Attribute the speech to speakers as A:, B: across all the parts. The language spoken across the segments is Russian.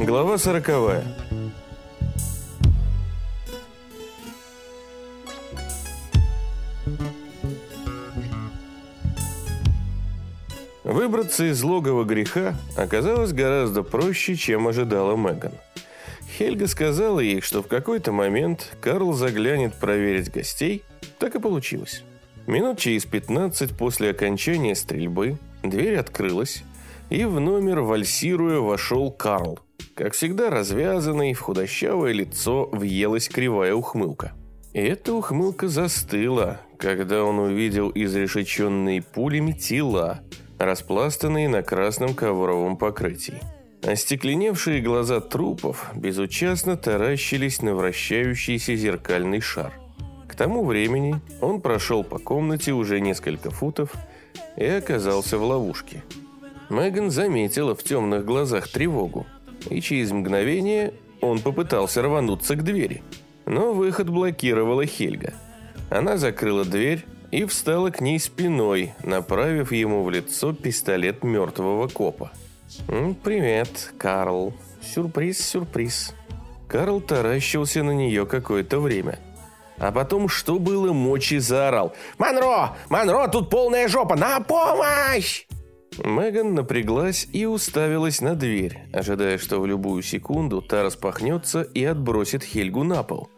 A: Глава сороковая. Выбраться из логова греха оказалось гораздо проще, чем ожидала Меган. Хельга сказала ей, что в какой-то момент Карл заглянет проверить гостей. Так и получилось. Минут через 15 после окончания стрельбы дверь открылась, и в номер, вальсируя, вошел Карл. Как всегда, развязанный, в худощавое лицо въелась кривая ухмылка. И эта ухмылка застыла, когда он увидел изрешеченные пулями тела, распластанные на красном ковровом покрытии. Остекленевшие глаза трупов безучастно таращились на вращающийся зеркальный шар. К тому времени он прошел по комнате уже несколько футов и оказался в ловушке. Меган заметила в темных глазах тревогу, и через мгновение он попытался рвануться к двери. Но выход блокировала Хельга. Она закрыла дверь и встала к ней спиной, направив ему в лицо пистолет мертвого копа. «Привет, Карл. Сюрприз, сюрприз». Карл таращился на нее какое-то время. А потом, что было мочи, заорал. «Монро! Монро, тут полная жопа! На помощь!» Меган напряглась и уставилась на дверь, ожидая, что в любую секунду та распахнется и отбросит Хельгу на пол.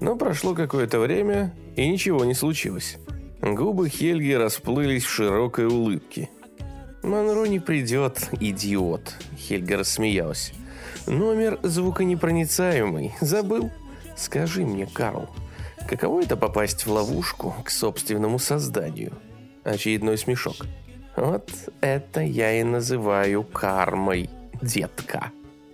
A: Но прошло какое-то время, и ничего не случилось. Губы Хельги расплылись в широкой улыбке. «Монро не придет, идиот», — Хельга рассмеялась. «Номер звуконепроницаемый. Забыл? Скажи мне, Карл, каково это попасть в ловушку к собственному созданию?» Очередной смешок. «Вот это я и называю кармой, детка».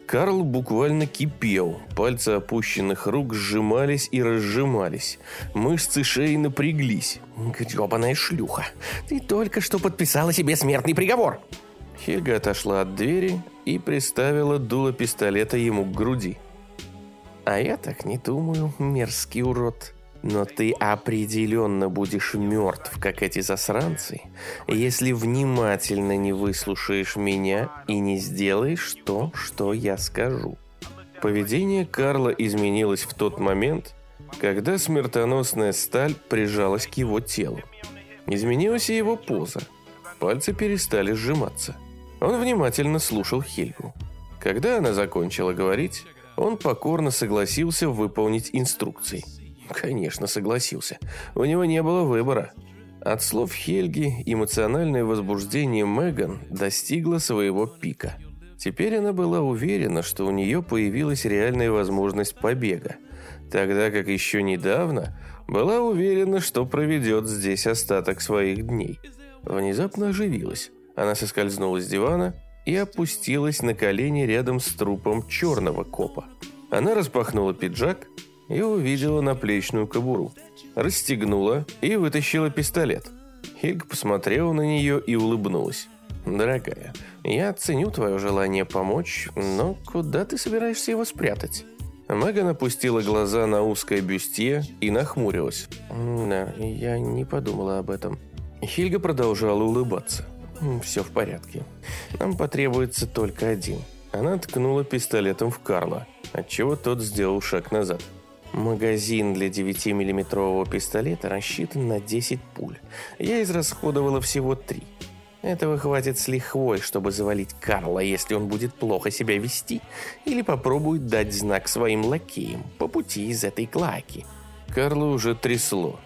A: Карл буквально кипел. Пальцы опущенных рук сжимались и разжимались. Мышцы шеи напряглись. «Гребаная шлюха! Ты только что подписала себе смертный приговор!» Хельга отошла от двери и приставила дуло пистолета ему к груди. «А я так не думаю, мерзкий урод. Но ты определенно будешь мертв, как эти засранцы, если внимательно не выслушаешь меня и не сделаешь то, что я скажу. Поведение Карла изменилось в тот момент, когда смертоносная сталь прижалась к его телу. Изменилась и его поза. Пальцы перестали сжиматься. Он внимательно слушал Хельгу. Когда она закончила говорить, он покорно согласился выполнить инструкции – Конечно, согласился. У него не было выбора. От слов Хельги эмоциональное возбуждение Меган достигло своего пика. Теперь она была уверена, что у нее появилась реальная возможность побега, тогда как еще недавно была уверена, что проведет здесь остаток своих дней. Внезапно оживилась. Она соскользнула с дивана и опустилась на колени рядом с трупом черного копа. Она распахнула пиджак и увидела наплечную кобуру. Расстегнула и вытащила пистолет. Хельга посмотрела на нее и улыбнулась. «Дорогая, я ценю твое желание помочь, но куда ты собираешься его спрятать?» Меган опустила глаза на узкое бюстье и нахмурилась. «Да, я не подумала об этом». Хильга продолжала улыбаться. «Все в порядке. Нам потребуется только один». Она ткнула пистолетом в Карла, отчего тот сделал шаг назад. Магазин для 9-миллиметрового пистолета рассчитан на 10 пуль. Я израсходовала всего 3. Этого хватит с лихвой, чтобы завалить Карла, если он будет плохо себя вести, или попробует дать знак своим лакеям по пути из этой клаки. Карла уже трясло.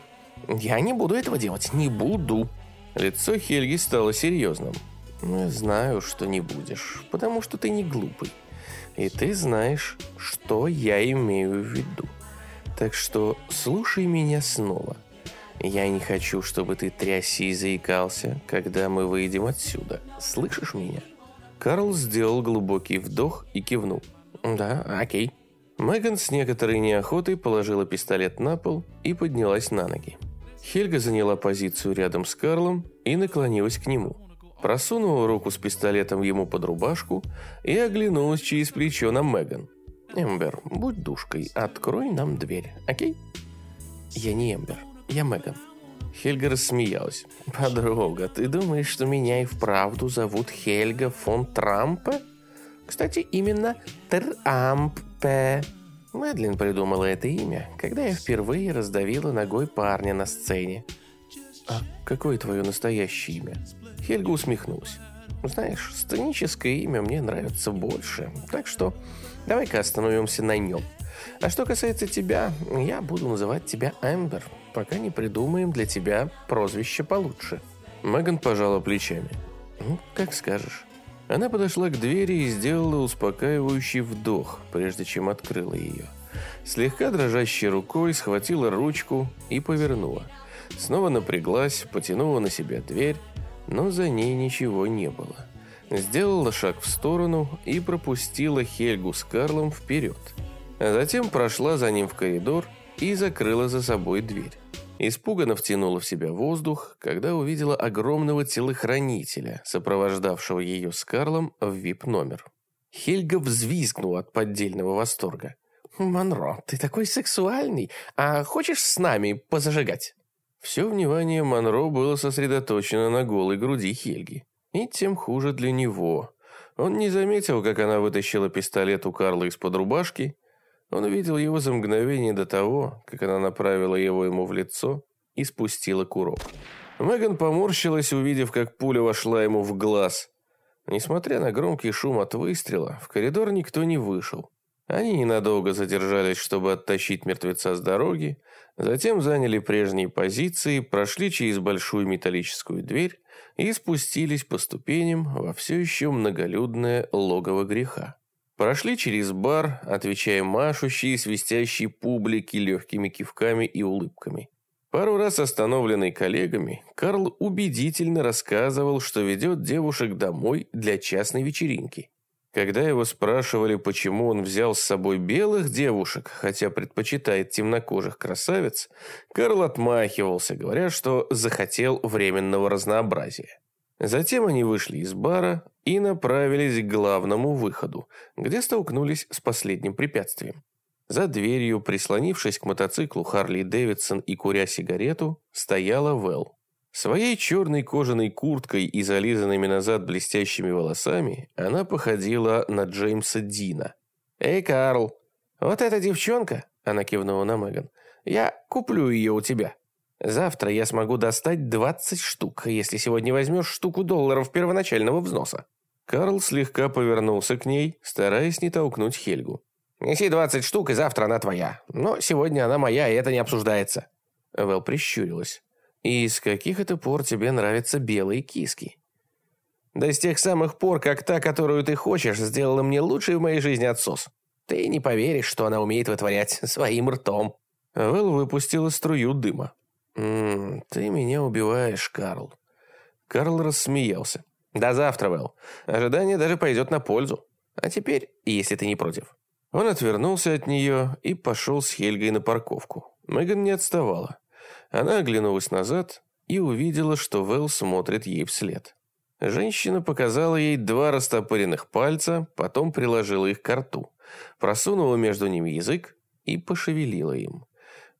A: «Я не буду этого делать, не буду!» Лицо Хельги стало серьезным. «Знаю, что не будешь, потому что ты не глупый. И ты знаешь, что я имею в виду. Так что слушай меня снова. Я не хочу, чтобы ты трясся и заикался, когда мы выйдем отсюда. Слышишь меня?» Карл сделал глубокий вдох и кивнул. «Да, окей». Меган с некоторой неохотой положила пистолет на пол и поднялась на ноги. Хельга заняла позицию рядом с Карлом и наклонилась к нему. Просунула руку с пистолетом ему под рубашку и оглянулась через плечо на Меган. Эмбер, будь душкой, открой нам дверь, окей? Я не Эмбер, я Меган. Хельга рассмеялась. «Подруга, ты думаешь, что меня и вправду зовут Хельга фон Трампа?
B: Кстати, именно Трампе. Мэдлин придумала это имя, когда я впервые раздавила ногой парня на сцене.
A: «А какое твое настоящее имя?»
B: Хельга усмехнулась. «Знаешь, сценическое имя мне нравится больше, так что давай-ка остановимся на нем. А что касается тебя, я буду называть тебя Эмбер, пока не придумаем для тебя прозвище получше».
A: Меган пожала плечами.
B: «Ну, как скажешь».
A: Она подошла к двери и сделала успокаивающий вдох, прежде чем открыла ее. Слегка дрожащей рукой схватила ручку и повернула. Снова напряглась, потянула на себя дверь, но за ней ничего не было. Сделала шаг в сторону и пропустила Хельгу с Карлом вперед. Затем прошла за ним в коридор и закрыла за собой дверь. Испуганно втянула в себя воздух, когда увидела огромного телохранителя, сопровождавшего ее с Карлом в вип-номер. Хельга взвизгнула от поддельного восторга.
B: «Монро, ты такой сексуальный, а хочешь с нами позажигать?»
A: Все внимание Монро было сосредоточено на голой груди Хельги. И тем хуже для него. Он не заметил, как она вытащила пистолет у Карла из-под рубашки он увидел его за мгновение до того, как она направила его ему в лицо и спустила курок. Меган поморщилась, увидев, как пуля вошла ему в глаз. Несмотря на громкий шум от выстрела, в коридор никто не вышел. Они ненадолго задержались, чтобы оттащить мертвеца с дороги, затем заняли прежние позиции, прошли через большую металлическую дверь и спустились по ступеням во все еще многолюдное логово греха. Прошли через бар, отвечая машущей и свистящей публике легкими кивками и улыбками. Пару раз остановленный коллегами, Карл убедительно рассказывал, что ведет девушек домой для частной вечеринки. Когда его спрашивали, почему он взял с собой белых девушек, хотя предпочитает темнокожих красавиц, Карл отмахивался, говоря, что захотел временного разнообразия. Затем они вышли из бара и направились к главному выходу, где столкнулись с последним препятствием. За дверью, прислонившись к мотоциклу Харли Дэвидсон и куря сигарету, стояла Вэл. Своей черной кожаной курткой и зализанными назад блестящими волосами она походила на Джеймса Дина.
B: «Эй, Карл, вот эта девчонка», — она кивнула на Меган, — «я куплю ее у тебя». Завтра я смогу достать 20 штук, если сегодня возьмешь штуку долларов первоначального взноса».
A: Карл слегка повернулся к ней, стараясь не толкнуть Хельгу.
B: «Неси 20 штук, и завтра она твоя. Но сегодня она моя, и это не обсуждается».
A: Вэл прищурилась. «И с каких это пор тебе нравятся белые киски?»
B: «Да с тех самых пор, как та, которую ты хочешь, сделала мне лучший в моей жизни отсос. Ты не поверишь, что она умеет вытворять своим ртом».
A: Вэл выпустила струю дыма.
B: «М «Ты меня убиваешь, Карл».
A: Карл рассмеялся.
B: «До завтра, Вэл. Ожидание даже пойдет на пользу. А теперь, если ты не против».
A: Он отвернулся от нее и пошел с Хельгой на парковку. Меган не отставала. Она оглянулась назад и увидела, что Вэл смотрит ей вслед. Женщина показала ей два растопыренных пальца, потом приложила их к рту, просунула между ними язык и пошевелила им.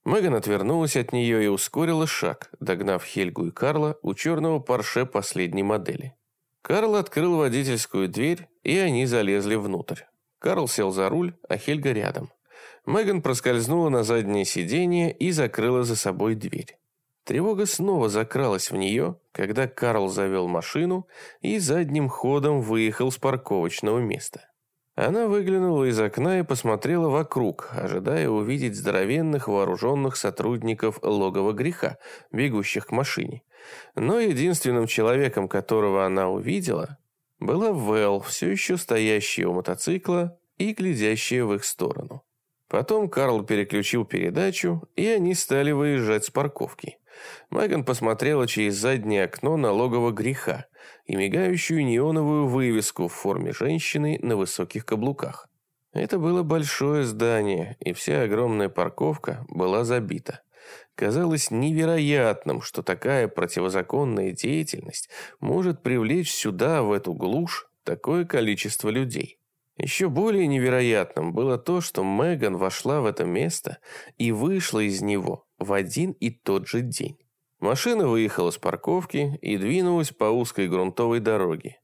A: Меган отвернулась от нее и ускорила шаг, догнав Хельгу и Карла у черного Порше последней модели. Карл открыл водительскую дверь, и они залезли внутрь. Карл сел за руль, а Хельга рядом. Меган проскользнула на заднее сиденье и закрыла за собой дверь. Тревога снова закралась в нее, когда Карл завел машину и задним ходом выехал с парковочного места. Она выглянула из окна и посмотрела вокруг, ожидая увидеть здоровенных вооруженных сотрудников логова греха, бегущих к машине. Но единственным человеком, которого она увидела, была Вэл, все еще стоящая у мотоцикла и глядящая в их сторону. Потом Карл переключил передачу, и они стали выезжать с парковки. Меган посмотрела через заднее окно на логово греха и мигающую неоновую вывеску в форме женщины на высоких каблуках. Это было большое здание, и вся огромная парковка была забита. Казалось невероятным, что такая противозаконная деятельность может привлечь сюда, в эту глушь, такое количество людей. Еще более невероятным было то, что Меган вошла в это место и вышла из него в один и тот же день. Машина выехала с парковки и двинулась по узкой грунтовой дороге.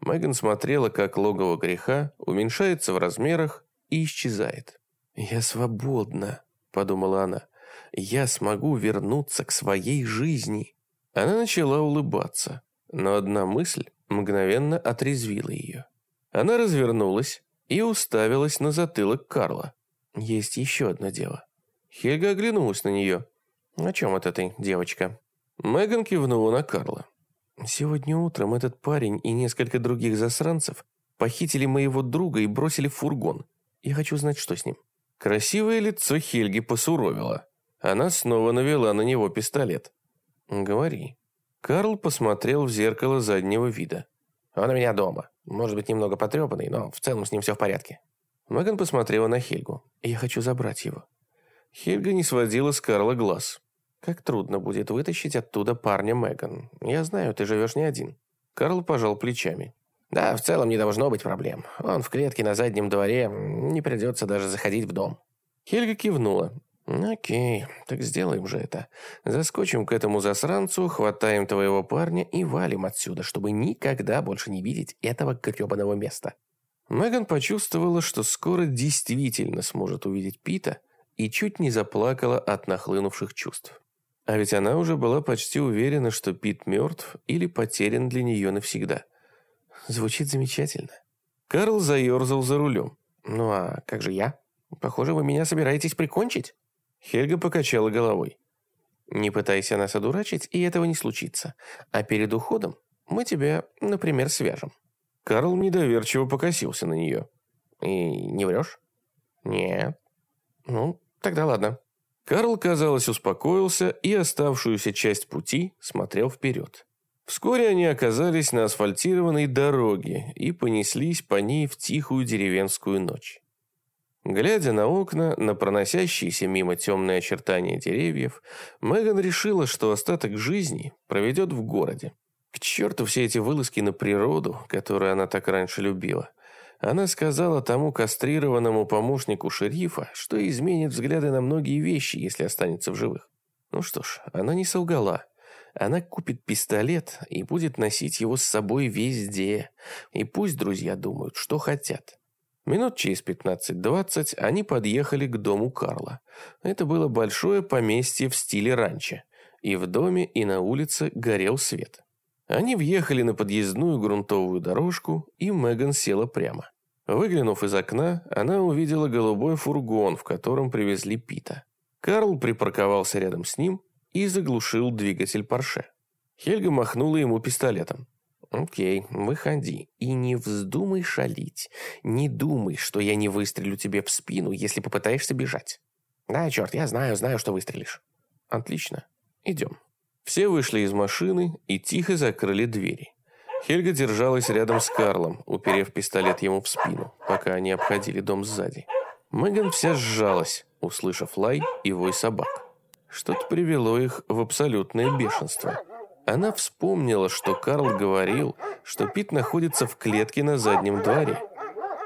A: Меган смотрела, как логово греха уменьшается в размерах и исчезает. «Я свободна», — подумала она. «Я смогу вернуться к своей жизни». Она начала улыбаться, но одна мысль мгновенно отрезвила ее. Она развернулась и уставилась на затылок Карла. «Есть еще одно дело». Хельга оглянулась на нее. «О чем это ты, девочка?» Меган кивнула на Карла. «Сегодня утром этот парень и несколько других засранцев похитили моего друга и бросили в фургон. Я хочу знать, что с ним». Красивое лицо Хельги посуровило. Она снова навела на него пистолет. «Говори». Карл посмотрел в зеркало заднего вида. «Он у меня дома. Может быть, немного потрепанный, но в целом с ним все в порядке». Меган посмотрела на Хельгу. «Я хочу забрать его». Хельга не сводила с Карла глаз. Как трудно будет вытащить оттуда парня Меган. Я знаю, ты живешь не один. Карл пожал плечами. Да, в целом не должно быть проблем. Он в клетке на заднем дворе, не придется даже заходить в дом. Хельга кивнула. «Окей, так сделаем же это. Заскочим к этому засранцу, хватаем твоего парня и валим отсюда, чтобы никогда больше не видеть этого гребаного места». Меган почувствовала, что скоро действительно сможет увидеть Пита, и чуть не заплакала от нахлынувших чувств. А ведь она уже была почти уверена, что Пит мертв или потерян для нее навсегда. Звучит замечательно. Карл заерзал за рулем. «Ну а как же я? Похоже, вы меня собираетесь прикончить?» Хельга покачала головой. «Не пытайся нас одурачить, и этого не случится. А перед уходом мы тебя, например, свяжем». Карл недоверчиво покосился на нее. «И не врешь?» «Нет». «Ну, тогда ладно». Карл, казалось, успокоился и оставшуюся часть пути смотрел вперед. Вскоре они оказались на асфальтированной дороге и понеслись по ней в тихую деревенскую ночь. Глядя на окна, на проносящиеся мимо темные очертания деревьев, Меган решила, что остаток жизни проведет в городе. К черту все эти вылазки на природу, которую она так раньше любила – она сказала тому кастрированному помощнику шерифа, что изменит взгляды на многие вещи, если останется в живых. Ну что ж, она не солгала. Она купит пистолет и будет носить его с собой везде. И пусть друзья думают, что хотят. Минут через 15-20 они подъехали к дому Карла. Это было большое поместье в стиле ранчо. И в доме, и на улице горел свет. Они въехали на подъездную грунтовую дорожку, и Меган села прямо. Выглянув из окна, она увидела голубой фургон, в котором привезли Пита. Карл припарковался рядом с ним и заглушил двигатель Порше. Хельга махнула ему пистолетом. «Окей, выходи. И не вздумай шалить. Не думай, что я не выстрелю тебе в спину, если попытаешься бежать». «Да, черт, я знаю, знаю, что выстрелишь». «Отлично. Идем». Все вышли из машины и тихо закрыли двери. Хельга держалась рядом с Карлом, уперев пистолет ему в спину, пока они обходили дом сзади. Меган вся сжалась, услышав лай и вой собак. Что-то привело их в абсолютное бешенство. Она вспомнила, что Карл говорил, что Пит находится в клетке на заднем дворе.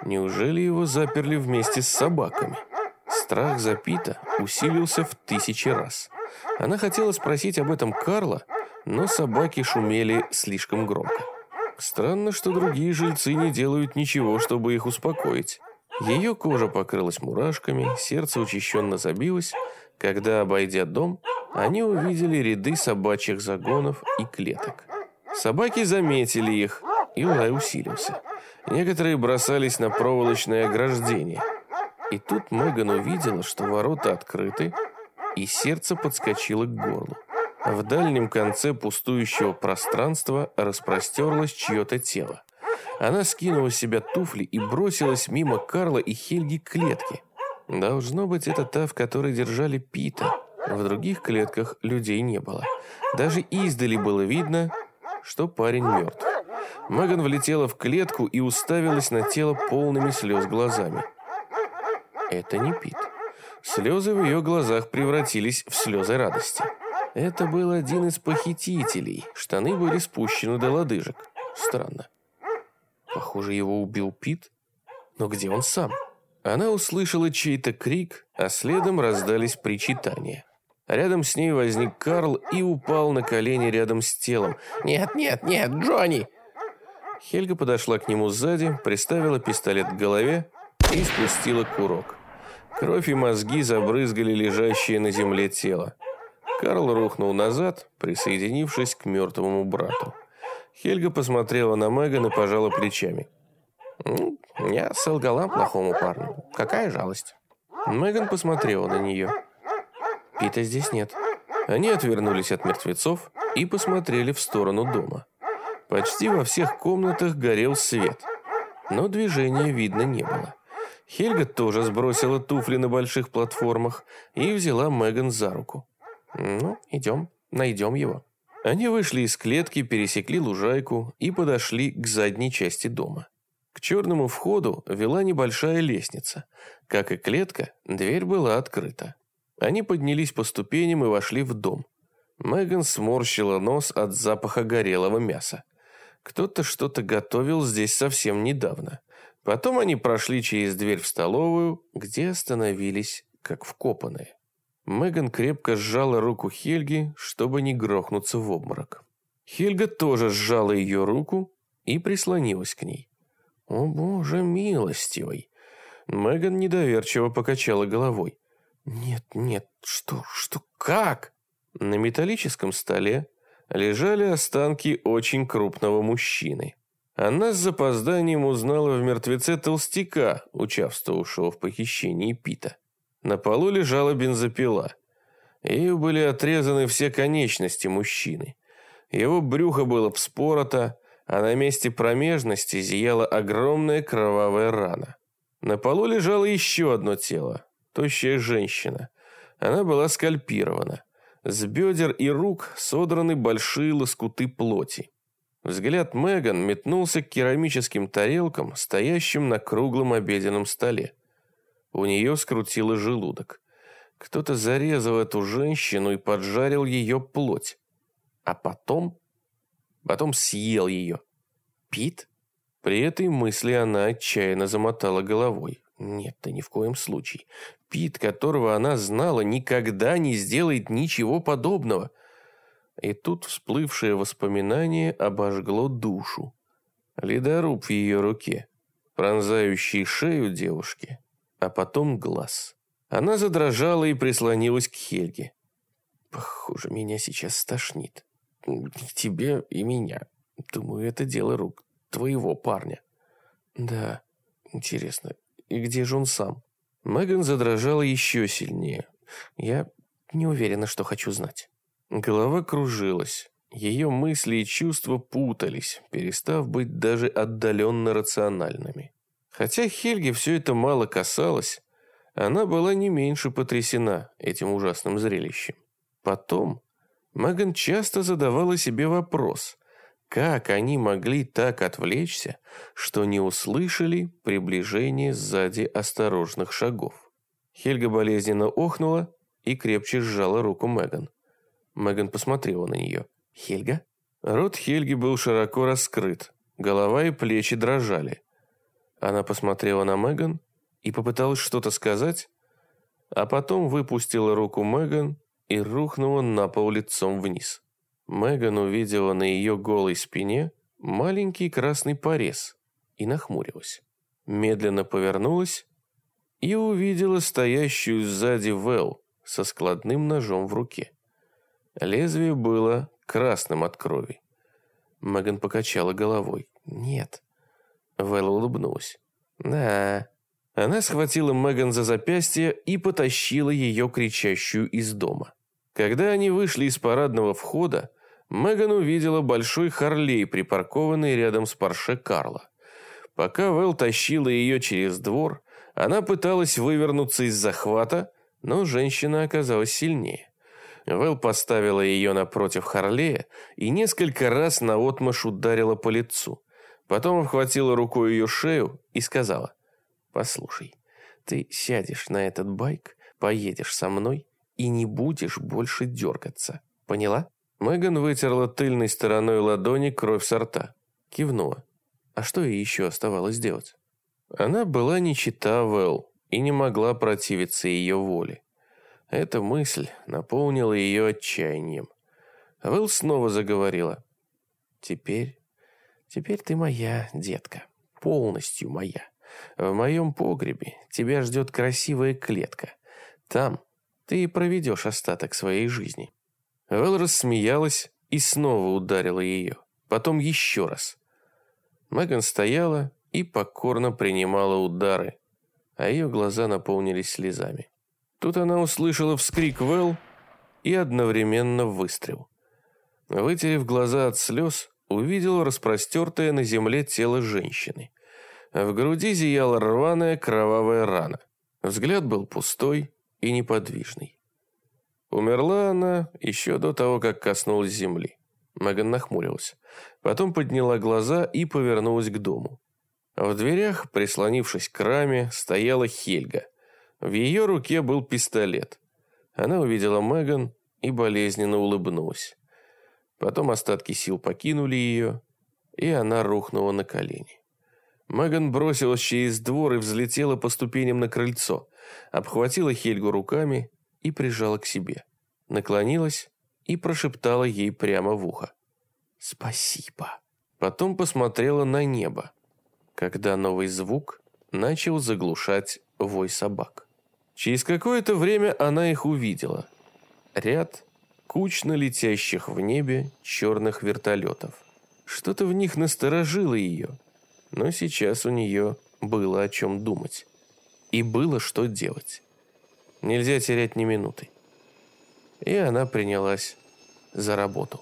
A: Неужели его заперли вместе с собаками? Страх за Пита усилился в тысячи раз. Она хотела спросить об этом Карла, но собаки шумели слишком громко. Странно, что другие жильцы не делают ничего, чтобы их успокоить. Ее кожа покрылась мурашками, сердце учащенно забилось, когда, обойдя дом, они увидели ряды собачьих загонов и клеток. Собаки заметили их, и лай усилился. Некоторые бросались на проволочное ограждение. И тут Меган увидела, что ворота открыты, и сердце подскочило к горлу. В дальнем конце пустующего пространства распростерлось чье-то тело. Она скинула с себя туфли и бросилась мимо Карла и Хельги к клетке. Должно быть, это та, в которой держали Пита. В других клетках людей не было. Даже издали было видно, что парень мертв. Меган влетела в клетку и уставилась на тело полными слез глазами. Это не Пит. Слезы в ее глазах превратились в слезы радости. Это был один из похитителей. Штаны были спущены до лодыжек. Странно. Похоже, его убил Пит. Но где он сам? Она услышала чей-то крик, а следом раздались причитания. Рядом с ней возник Карл и упал на колени рядом с телом. «Нет, нет, нет, Джонни!» Хельга подошла к нему сзади, приставила пистолет к голове и спустила курок. Кровь и мозги забрызгали лежащее на земле тело. Карл рухнул назад, присоединившись к мертвому брату. Хельга посмотрела на Меган и пожала плечами. «Ну, «Я солгала плохому парню. Какая жалость?» Меган посмотрела на нее. «Пита здесь нет». Они отвернулись от мертвецов и посмотрели в сторону дома. Почти во всех комнатах горел свет, но движения видно не было. Хельга тоже сбросила туфли на больших платформах и взяла Меган за руку. «Ну, идем, найдем его». Они вышли из клетки, пересекли лужайку и подошли к задней части дома. К черному входу вела небольшая лестница. Как и клетка, дверь была открыта. Они поднялись по ступеням и вошли в дом. Меган сморщила нос от запаха горелого мяса. Кто-то что-то готовил здесь совсем недавно. Потом они прошли через дверь в столовую, где остановились как вкопанные. Меган крепко сжала руку Хельги, чтобы не грохнуться в обморок. Хельга тоже сжала ее руку и прислонилась к ней. «О боже милостивый!» Меган недоверчиво покачала головой. «Нет, нет, что, что, как?» На металлическом столе лежали останки очень крупного мужчины. Она с запозданием узнала в мертвеце толстяка, участвовавшего в похищении Пита. На полу лежала бензопила. Ею были отрезаны все конечности мужчины. Его брюхо было вспорото, а на месте промежности зияла огромная кровавая рана. На полу лежало еще одно тело, тощая женщина. Она была скальпирована. С бедер и рук содраны большие лоскуты плоти. Взгляд Меган метнулся к керамическим тарелкам, стоящим на круглом обеденном столе. У нее скрутило желудок. Кто-то зарезал эту женщину и поджарил ее плоть. А потом... Потом съел ее. Пит? При этой мысли она отчаянно замотала головой. Нет, да ни в коем случае. Пит, которого она знала, никогда не сделает ничего подобного. И тут всплывшее воспоминание обожгло душу. Ледоруб в ее руке, пронзающий шею девушки, а потом глаз. Она задрожала и прислонилась к Хельге. «Похоже, меня сейчас стошнит. И тебе, и меня. Думаю, это дело рук твоего парня». «Да, интересно, и где же он сам?» Меган задрожала еще сильнее. Я не уверена, что хочу знать. Голова кружилась. Ее мысли и чувства путались, перестав быть даже отдаленно рациональными. Хотя Хельге все это мало касалось, она была не меньше потрясена этим ужасным зрелищем. Потом Меган часто задавала себе вопрос, как они могли так отвлечься, что не услышали приближение сзади осторожных шагов? Хельга болезненно охнула и крепче сжала руку Меган. Меган посмотрела на нее. «Хельга?» Рот Хельги был широко раскрыт, голова и плечи дрожали. Она посмотрела на Меган и попыталась что-то сказать, а потом выпустила руку Меган и рухнула на пол лицом вниз. Меган увидела на ее голой спине маленький красный порез и нахмурилась. Медленно повернулась и увидела стоящую сзади Вэл со складным ножом в руке. Лезвие было красным от крови. Меган покачала головой. «Нет». Вэл улыбнулась. «Да». Она схватила Меган за запястье и потащила ее кричащую из дома. Когда они вышли из парадного входа, Меган увидела большой Харлей, припаркованный рядом с Порше Карла. Пока Вэл тащила ее через двор, она пыталась вывернуться из захвата, но женщина оказалась сильнее. Вэл поставила ее напротив Харлея и несколько раз наотмашь ударила по лицу. Потом обхватила рукой ее шею и сказала, «Послушай, ты сядешь на этот байк, поедешь со мной и не будешь больше дергаться. Поняла?» Меган вытерла тыльной стороной ладони кровь со рта. Кивнула. А что ей еще оставалось делать? Она была не чита Вэл и не могла противиться ее воле. Эта мысль наполнила ее отчаянием. Вэл снова заговорила. «Теперь
B: Теперь ты моя, детка, полностью моя. В моем погребе тебя ждет красивая клетка. Там ты и проведешь остаток своей жизни».
A: Вэл рассмеялась и снова ударила ее. Потом еще раз. Меган стояла и покорно принимала удары, а ее глаза наполнились слезами. Тут она услышала вскрик Вэл и одновременно выстрел. Вытерев глаза от слез, увидела распростертое на земле тело женщины. В груди зияла рваная кровавая рана. Взгляд был пустой и неподвижный. Умерла она еще до того, как коснулась земли. Меган нахмурилась. Потом подняла глаза и повернулась к дому. В дверях, прислонившись к раме, стояла Хельга. В ее руке был пистолет. Она увидела Меган и болезненно улыбнулась. Потом остатки сил покинули ее, и она рухнула на колени. Меган бросилась через двор и взлетела по ступеням на крыльцо, обхватила Хельгу руками и прижала к себе. Наклонилась и прошептала ей прямо в ухо. «Спасибо». Потом посмотрела на небо, когда новый звук начал заглушать вой собак. Через какое-то время она их увидела. Ряд кучно летящих в небе черных вертолетов. Что-то в них насторожило ее, но сейчас у нее было о чем думать. И было что делать. Нельзя терять ни минуты. И она принялась за работу.